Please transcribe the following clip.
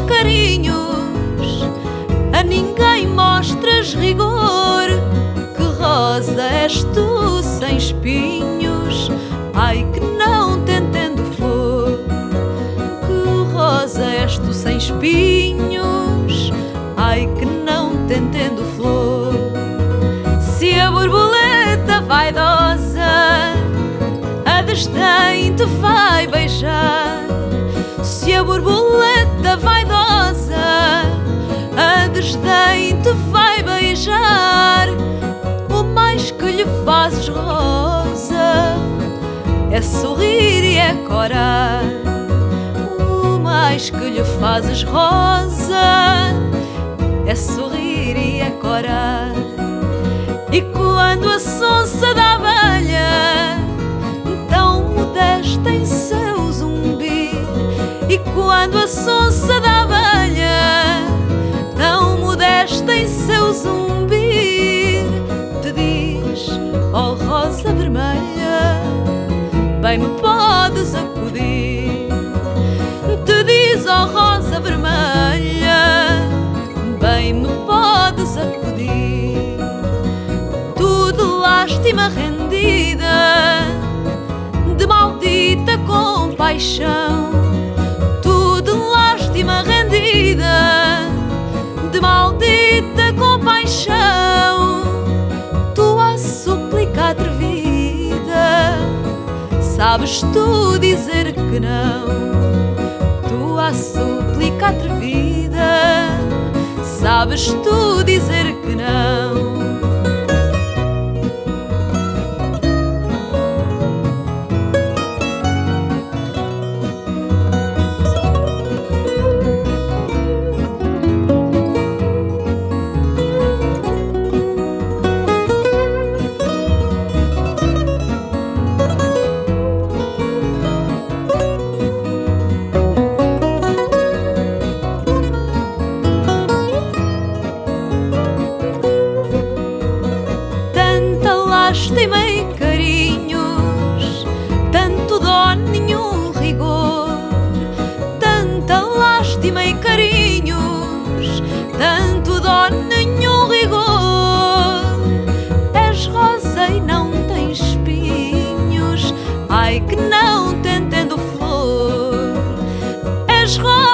carinhos, a ninguém mostras rigor. Que rosa és tu sem espinhos, ai que não te entendo flor. Que rosa és tu sem espinhos, ai que não te entendo flor. Se a borboleta vaidosa a desdém te vai beijar, se a borboleta desdém te vai beijar, o mais que lhe fazes rosa é sorrir e é corar. O mais que lhe fazes rosa é sorrir e é corar. E quando a sonsa da abelha tão modesta em seu zumbi, e quando a sonsa da zumbi te diz, oh, rosa vermelha, bem me podes acudir. Te diz, oh, rosa vermelha, bem me podes acudir lástima rendida, de maldita compaixão, sabes tu dizer que não, tua súplica atrevida, sabes tu dizer carinhos, tanto dó, nenhum rigor, tanta lástima e carinhos, tanto dó, nenhum rigor. És rosa e não tens espinhos, ai que não te entendo flor. És rosa